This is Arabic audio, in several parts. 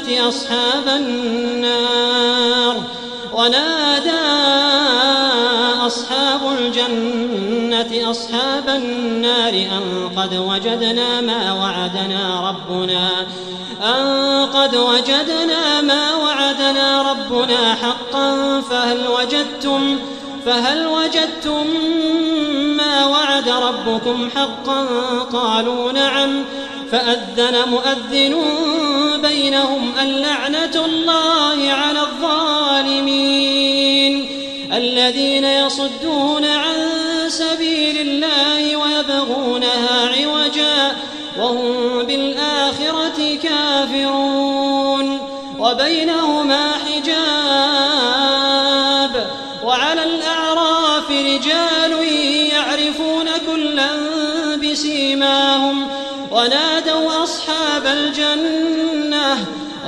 أصحاب النار ونادى أصحاب الجنة أصحاب النار أن قد وجدنا ما وعدنا ربنا أن قد وجدنا ما وعدنا ربنا حقا فهل وجدتم فهل وجدتم ما وعد ربكم حقا قالوا نعم فأذن مؤذن بينهم اللعنة الله على الظالمين الذين يصدون عن سبيل الله ويبغونها عوجا وهم بالآخرة كافرون وبينهما حجاب وعلى الأعراف رجال يعرفون كلا بسيماهم ونادوا أصحاب الجنة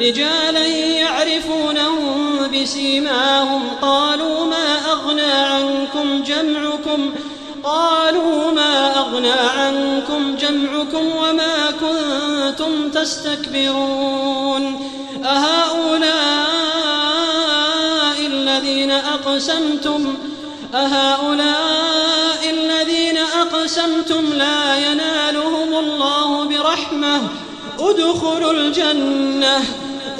رجالا يعرفونهم بسيماهم قالوا ما أغنى عنكم جمعكم قالوا ما أغنى عنكم جمعكم وما كنتم تستكبرون أهؤلاء الذين أقسمتم أهؤلاء الذين أقسمتم لا ينالهم الله برحمة ادخلوا الجنة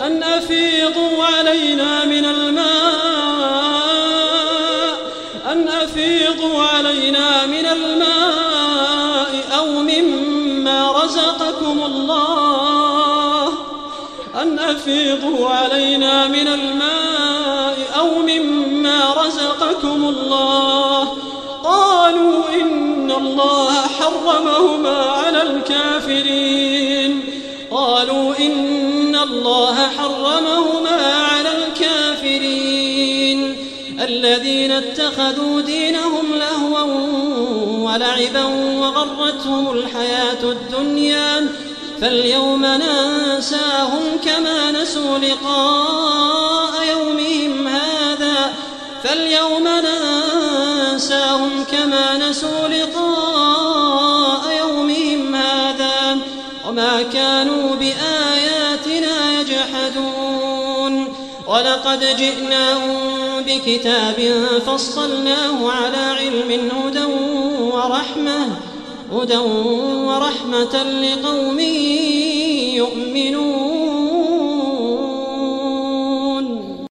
أن أفيضوا علينا من الماء أن أفيضوا علينا من الماء أو مما رزقكم الله. أن أفيضوا علينا من الماء أو مما رزقكم الله. قالوا إن الله حرمهما على الكافرين. قالوا إن الله حرمهما على الكافرين الذين اتخذوا دينهم لهوا ولعبا وغرتهم الحياة الدنيا فاليوم ننساهم كما نسوا لقاء يومهم هذا فاليوم ننساهم كما نسوا لقاء يومهم هذا وما كانوا بآياتنا ولقد جئناهم بكتاب فصلناه على علم هدى ورحمة هدى ورحمة لقوم يؤمنون.